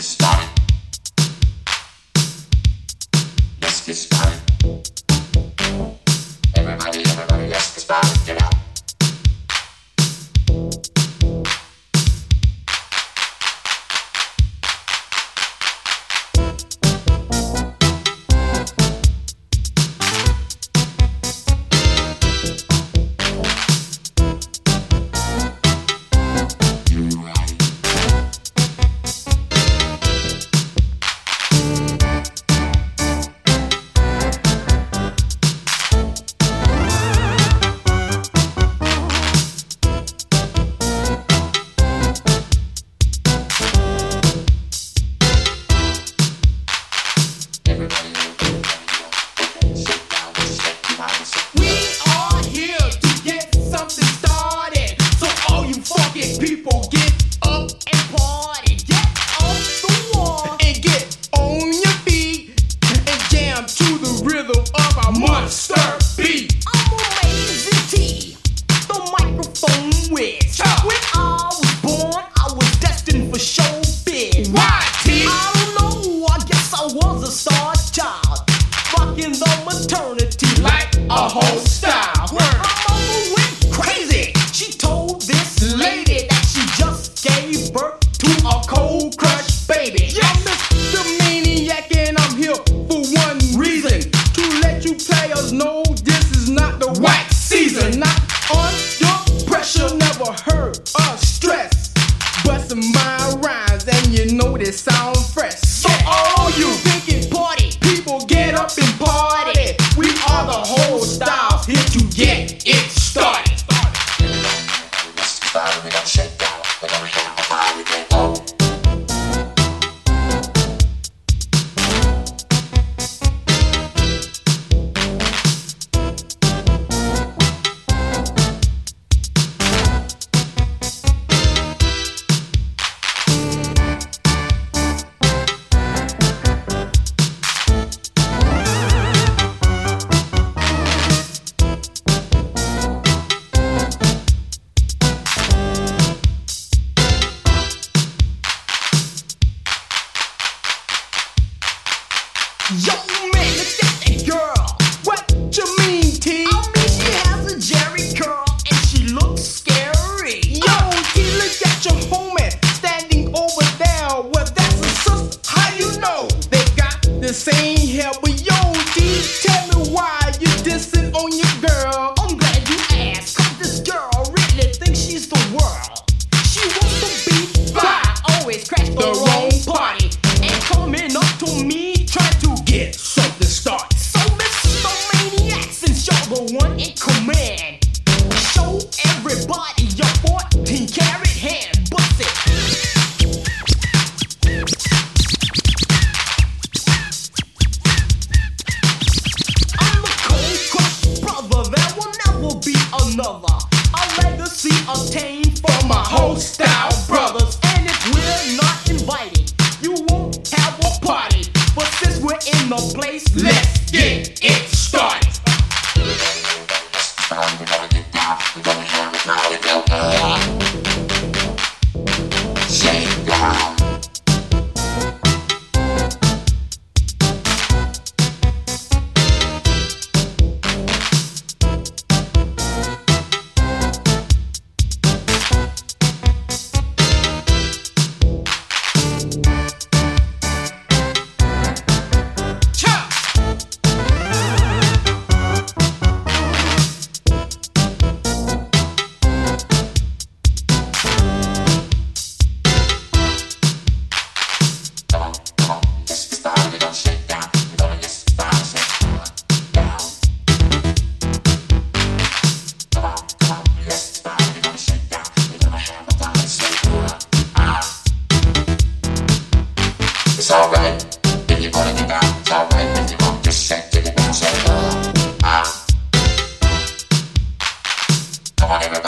stop. We Yo, man, look at that girl. What you mean? one in command. Show everybody your 14 carried hand. Bust it. another. A legacy obtained from my hostile brothers. And if we're not invited, you won't have a party. But since we're in the place, let's 様で迎